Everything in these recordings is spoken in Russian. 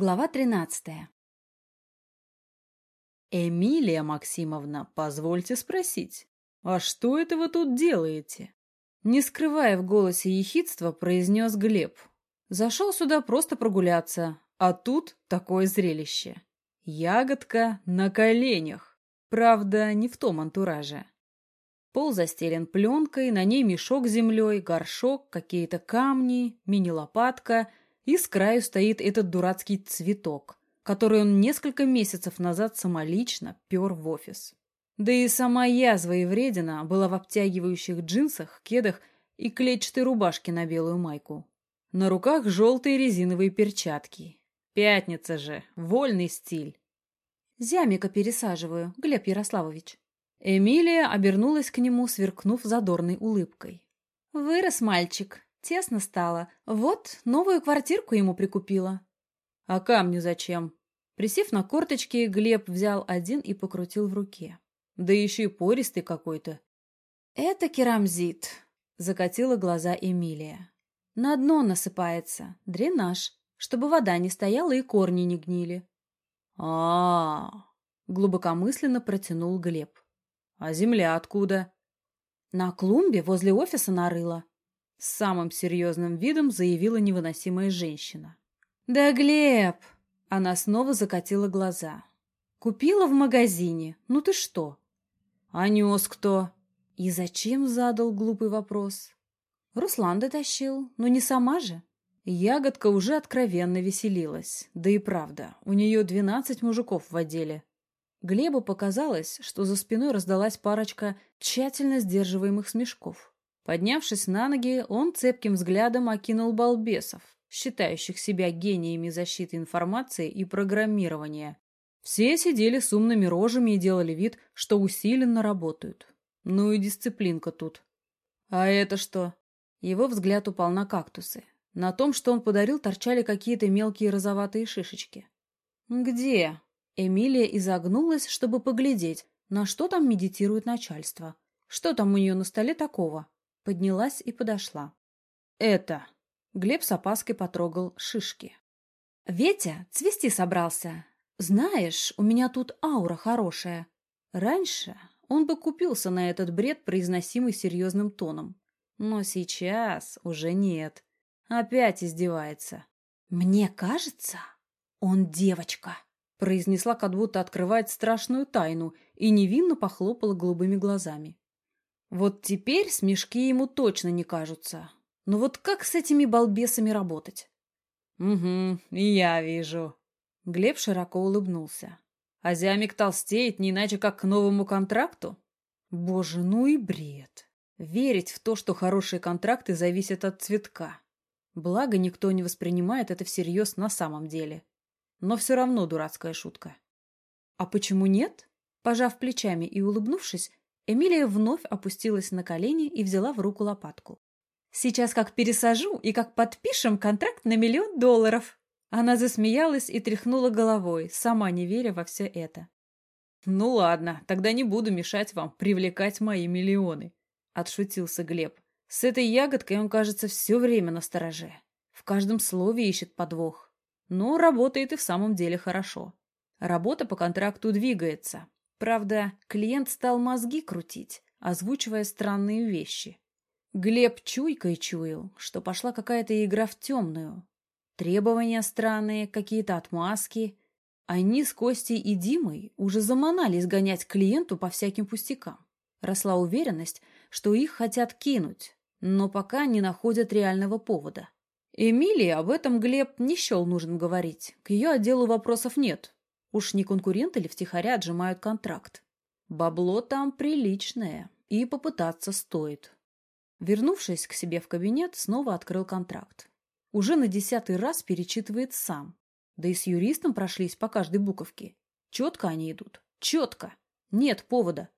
Глава тринадцатая. «Эмилия Максимовна, позвольте спросить, а что это вы тут делаете?» Не скрывая в голосе ехидства, произнес Глеб. Зашел сюда просто прогуляться, а тут такое зрелище. Ягодка на коленях. Правда, не в том антураже. Пол застелен пленкой, на ней мешок с землей, горшок, какие-то камни, мини-лопатка — и с краю стоит этот дурацкий цветок, который он несколько месяцев назад самолично пер в офис. Да и сама язва и вредина была в обтягивающих джинсах, кедах и клетчатой рубашке на белую майку. На руках желтые резиновые перчатки. Пятница же, вольный стиль. Зямика пересаживаю, Глеб Ярославович. Эмилия обернулась к нему, сверкнув задорной улыбкой. Вырос мальчик, Тесно стало. Вот, новую квартирку ему прикупила. А камню зачем? Присев на корточки, Глеб взял один и покрутил в руке. Да еще и пористый какой-то. Это керамзит, закатила глаза Эмилия. На дно насыпается, дренаж, чтобы вода не стояла и корни не гнили. А, -а, -а глубокомысленно протянул Глеб. А земля откуда? На клумбе возле офиса нарыла. С самым серьезным видом заявила невыносимая женщина. «Да, Глеб!» Она снова закатила глаза. «Купила в магазине. Ну ты что?» «А нес кто?» «И зачем?» — задал глупый вопрос. «Руслан дотащил. Но не сама же». Ягодка уже откровенно веселилась. Да и правда, у нее двенадцать мужиков в отделе. Глебу показалось, что за спиной раздалась парочка тщательно сдерживаемых смешков. Поднявшись на ноги, он цепким взглядом окинул балбесов, считающих себя гениями защиты информации и программирования. Все сидели с умными рожами и делали вид, что усиленно работают. Ну и дисциплинка тут. А это что? Его взгляд упал на кактусы. На том, что он подарил, торчали какие-то мелкие розоватые шишечки. «Где?» Эмилия изогнулась, чтобы поглядеть, на что там медитирует начальство. Что там у нее на столе такого? Поднялась и подошла. «Это...» Глеб с опаской потрогал шишки. «Ветя цвести собрался. Знаешь, у меня тут аура хорошая. Раньше он бы купился на этот бред, произносимый серьезным тоном. Но сейчас уже нет. Опять издевается. «Мне кажется, он девочка», — произнесла, как будто открывает страшную тайну, и невинно похлопала голубыми глазами. Вот теперь смешки ему точно не кажутся. Но вот как с этими балбесами работать? Угу, я вижу. Глеб широко улыбнулся. А зямик толстеет не иначе, как к новому контракту? Боже, ну и бред. Верить в то, что хорошие контракты зависят от цветка. Благо, никто не воспринимает это всерьез на самом деле. Но все равно дурацкая шутка. А почему нет? Пожав плечами и улыбнувшись, Эмилия вновь опустилась на колени и взяла в руку лопатку. «Сейчас как пересажу и как подпишем контракт на миллион долларов!» Она засмеялась и тряхнула головой, сама не веря во все это. «Ну ладно, тогда не буду мешать вам привлекать мои миллионы», — отшутился Глеб. «С этой ягодкой он, кажется, все время на стороже. В каждом слове ищет подвох. Но работает и в самом деле хорошо. Работа по контракту двигается, Правда, клиент стал мозги крутить, озвучивая странные вещи. Глеб чуйкой чуял, что пошла какая-то игра в темную. Требования странные, какие-то отмазки. Они с Костей и Димой уже заманались гонять клиенту по всяким пустякам. Росла уверенность, что их хотят кинуть, но пока не находят реального повода. Эмилии об этом Глеб не счел нужным говорить. К ее отделу вопросов нет, Уж не конкуренты ли втихаря отжимают контракт? Бабло там приличное, и попытаться стоит. Вернувшись к себе в кабинет, снова открыл контракт. Уже на десятый раз перечитывает сам. Да и с юристом прошлись по каждой буковке. Четко они идут. Четко. Нет повода.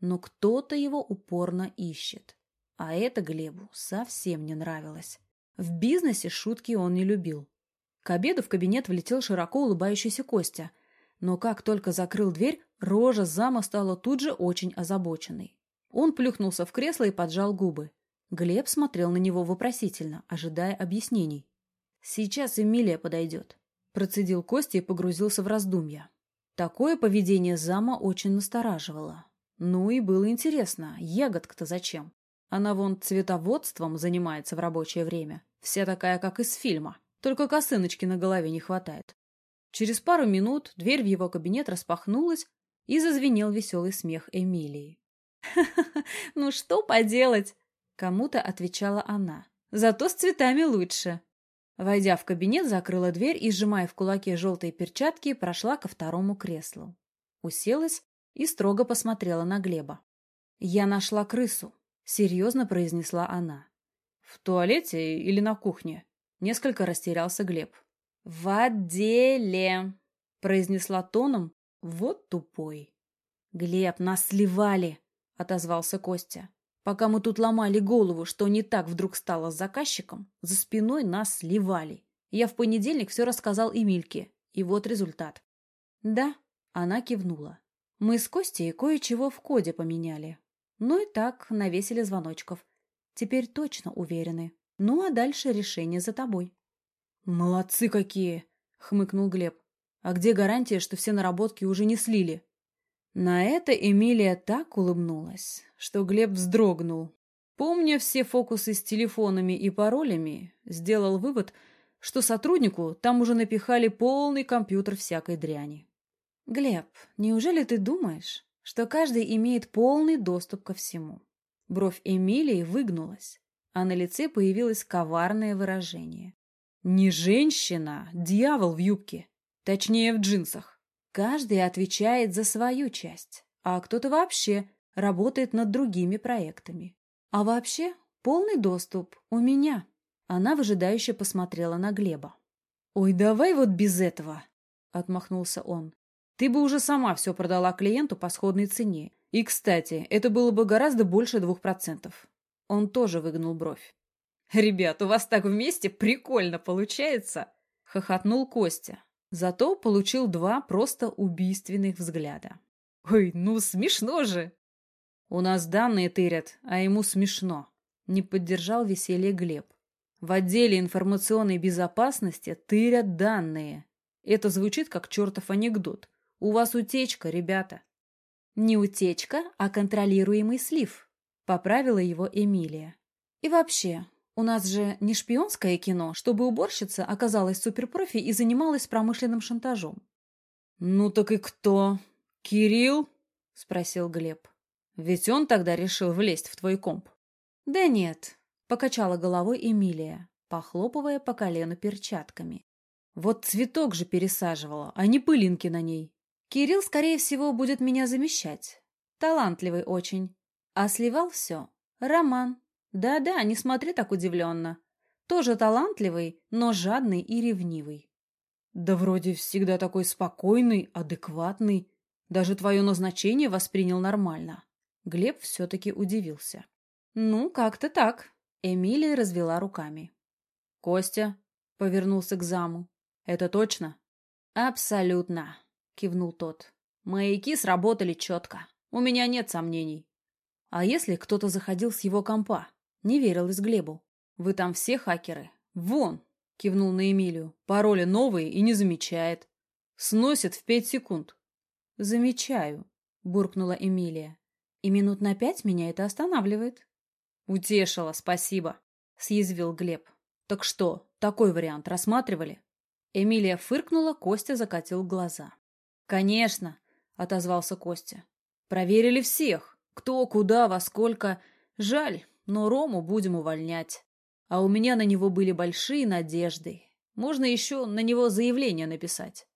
Но кто-то его упорно ищет. А это Глебу совсем не нравилось. В бизнесе шутки он не любил. К обеду в кабинет влетел широко улыбающийся Костя – но как только закрыл дверь, рожа зама стала тут же очень озабоченной. Он плюхнулся в кресло и поджал губы. Глеб смотрел на него вопросительно, ожидая объяснений. «Сейчас Эмилия подойдет», — Процедил Костя и погрузился в раздумья. Такое поведение зама очень настораживало. Ну и было интересно, ягодка-то зачем? Она вон цветоводством занимается в рабочее время. Вся такая, как из фильма. Только косыночки на голове не хватает. Через пару минут дверь в его кабинет распахнулась, и зазвенел веселый смех Эмилии. ну что поделать?» — кому-то отвечала она. «Зато с цветами лучше». Войдя в кабинет, закрыла дверь и, сжимая в кулаке желтые перчатки, прошла ко второму креслу. Уселась и строго посмотрела на Глеба. «Я нашла крысу», — серьезно произнесла она. «В туалете или на кухне?» — несколько растерялся Глеб. «В отделе», — произнесла тоном, вот тупой. Глеб, нас сливали, отозвался Костя. Пока мы тут ломали голову, что не так вдруг стало с заказчиком, за спиной нас сливали. Я в понедельник все рассказал Эмильке, и вот результат. Да, она кивнула. Мы с Костей кое-чего в коде поменяли. Ну и так навесили звоночков. Теперь точно уверены. Ну а дальше решение за тобой. Молодцы какие, хмыкнул Глеб. А где гарантия, что все наработки уже не слили? На это Эмилия так улыбнулась, что Глеб вздрогнул. Помня все фокусы с телефонами и паролями, сделал вывод, что сотруднику там уже напихали полный компьютер всякой дряни. «Глеб, неужели ты думаешь, что каждый имеет полный доступ ко всему?» Бровь Эмилии выгнулась, а на лице появилось коварное выражение. «Не женщина, дьявол в юбке!» Точнее, в джинсах. Каждый отвечает за свою часть, а кто-то вообще работает над другими проектами. А вообще, полный доступ у меня. Она выжидающе посмотрела на Глеба. «Ой, давай вот без этого!» — отмахнулся он. «Ты бы уже сама все продала клиенту по сходной цене. И, кстати, это было бы гораздо больше двух процентов». Он тоже выгнул бровь. «Ребят, у вас так вместе прикольно получается!» — хохотнул Костя, Зато получил два просто убийственных взгляда. «Ой, ну смешно же!» «У нас данные тырят, а ему смешно», — не поддержал веселье Глеб. «В отделе информационной безопасности тырят данные. Это звучит как чертов анекдот. У вас утечка, ребята». «Не утечка, а контролируемый слив», — поправила его Эмилия. «И вообще, у нас же не шпионское кино, чтобы уборщица оказалась суперпрофи и занималась промышленным шантажом. «Ну так и кто? Кирилл?» — спросил Глеб. «Ведь он тогда решил влезть в твой комп». «Да нет», — покачала головой Эмилия, похлопывая по колену перчатками. «Вот цветок же пересаживала, а не пылинки на ней. Кирилл, скорее всего, будет меня замещать. Талантливый очень. А сливал все. Роман. Да-да, не смотри так удивленно. Тоже талантливый, но жадный и ревнивый. Да вроде всегда такой спокойный, адекватный. Даже твое назначение воспринял нормально. Глеб все-таки удивился. Ну, как-то так. Эмилия развела руками. Костя повернулся к заму. Это точно? Абсолютно, кивнул тот. Маяки сработали четко. У меня нет сомнений. А если кто-то заходил с его компа? Не верилось Глебу. «Вы там все хакеры?» «Вон!» — кивнул на Эмилию. «Пароли новые и не замечает. Сносит в пять секунд». «Замечаю», — буркнула Эмилия. «И минут на пять меня это останавливает». «Утешила, спасибо», — съязвил Глеб. «Так что, такой вариант рассматривали?» Эмилия фыркнула, Костя закатил глаза. «Конечно», — отозвался Костя. «Проверили всех. Кто, куда, во сколько. Жаль, но Рому будем увольнять. А у меня на него были большие надежды. Можно еще на него заявление написать.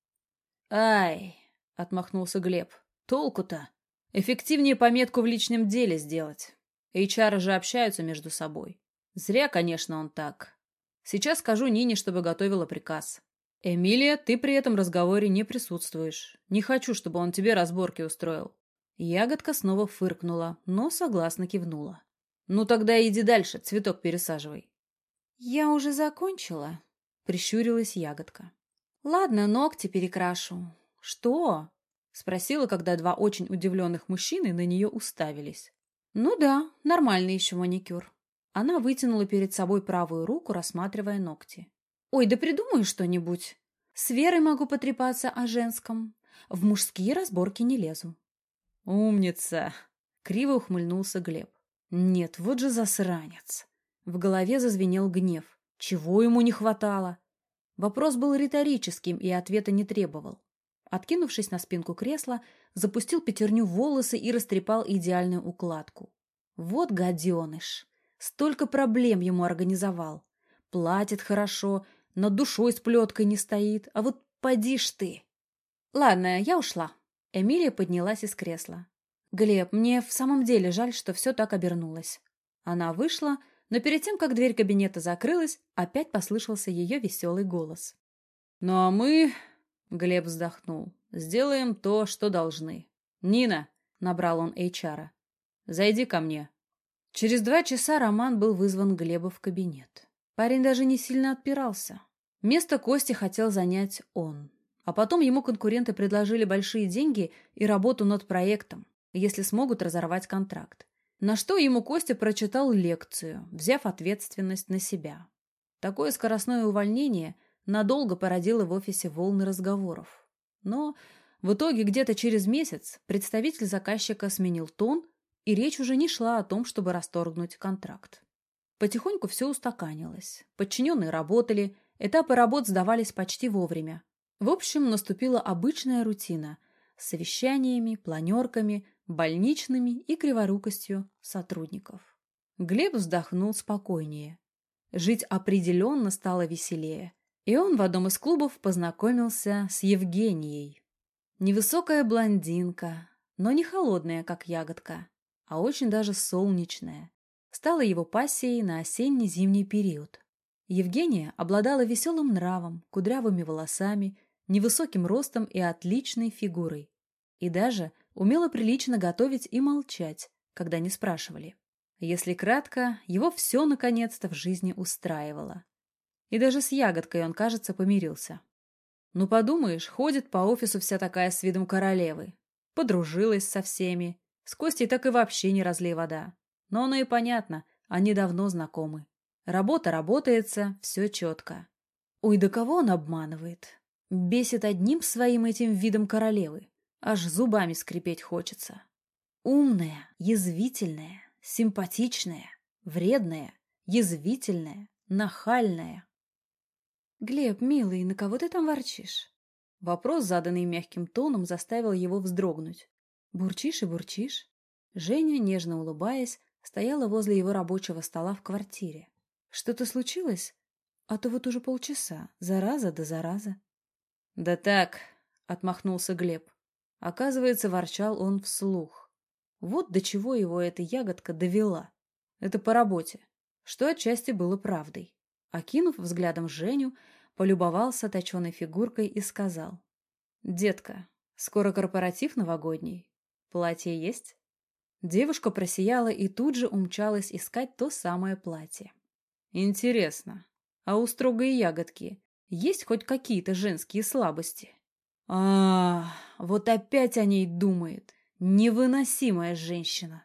«Ай!» — отмахнулся Глеб. «Толку-то? Эффективнее пометку в личном деле сделать. HR же общаются между собой. Зря, конечно, он так. Сейчас скажу Нине, чтобы готовила приказ. Эмилия, ты при этом разговоре не присутствуешь. Не хочу, чтобы он тебе разборки устроил». Ягодка снова фыркнула, но согласно кивнула. Ну тогда иди дальше, цветок пересаживай. Я уже закончила, прищурилась ягодка. Ладно, ногти перекрашу. Что? Спросила, когда два очень удивленных мужчины на нее уставились. Ну да, нормальный еще маникюр. Она вытянула перед собой правую руку, рассматривая ногти. Ой, да придумай что-нибудь. С Верой могу потрепаться о женском. В мужские разборки не лезу. «Умница!» — криво ухмыльнулся Глеб. «Нет, вот же засранец!» В голове зазвенел гнев. Чего ему не хватало? Вопрос был риторическим и ответа не требовал. Откинувшись на спинку кресла, запустил пятерню в волосы и растрепал идеальную укладку. Вот гаденыш! Столько проблем ему организовал. Платит хорошо, над душой с плеткой не стоит, а вот поди ж ты. Ладно, я ушла. Эмилия поднялась из кресла. Глеб, мне в самом деле жаль, что все так обернулось. Она вышла, но перед тем, как дверь кабинета закрылась, опять послышался ее веселый голос. «Ну а мы...» — Глеб вздохнул. «Сделаем то, что должны. Нина!» — набрал он Эйчара. «Зайди ко мне». Через два часа Роман был вызван Глеба в кабинет. Парень даже не сильно отпирался. Место Кости хотел занять он. А потом ему конкуренты предложили большие деньги и работу над проектом, если смогут разорвать контракт. На что ему Костя прочитал лекцию, взяв ответственность на себя. Такое скоростное увольнение надолго породило в офисе волны разговоров. Но в итоге где-то через месяц представитель заказчика сменил тон, и речь уже не шла о том, чтобы расторгнуть контракт. Потихоньку все устаканилось. Подчиненные работали, этапы работ сдавались почти вовремя. В общем, наступила обычная рутина совещаниями, планерками, больничными и криворукостью сотрудников. Глеб вздохнул спокойнее. Жить определенно стало веселее. И он в одном из клубов познакомился с Евгенией. Невысокая блондинка, но не холодная, как ягодка, а очень даже солнечная. Стала его пассией на осенне-зимний период. Евгения обладала веселым нравом, кудрявыми волосами, невысоким ростом и отличной фигурой. И даже умела прилично готовить и молчать, когда не спрашивали. Если кратко, его все наконец-то в жизни устраивало. И даже с ягодкой он, кажется, помирился. Ну, подумаешь, ходит по офису вся такая с видом королевы. Подружилась со всеми. С Костей так и вообще не разлей вода. Но оно и понятно, они давно знакомы. Работа работается, все четко. Ой, да кого он обманывает? Бесит одним своим этим видом королевы. Аж зубами скрипеть хочется. Умная, язвительная, симпатичная, вредная, язвительная, нахальная. «Глеб, милый, на кого ты там ворчишь?» Вопрос, заданный мягким тоном, заставил его вздрогнуть. «Бурчишь и бурчишь?» Женя, нежно улыбаясь, стояла возле его рабочего стола в квартире. «Что-то случилось? А то вот уже полчаса. Зараза да зараза». «Да так», — отмахнулся Глеб. Оказывается, ворчал он вслух. Вот до чего его эта ягодка довела. Это по работе, что отчасти было правдой. Окинув взглядом Женю, полюбовался точеной фигуркой и сказал. «Детка, скоро корпоратив новогодний. Платье есть?» Девушка просияла и тут же умчалась искать то самое платье. «Интересно, а у строгой ягодки есть хоть какие-то женские слабости?» А, вот опять о ней думает. Невыносимая женщина.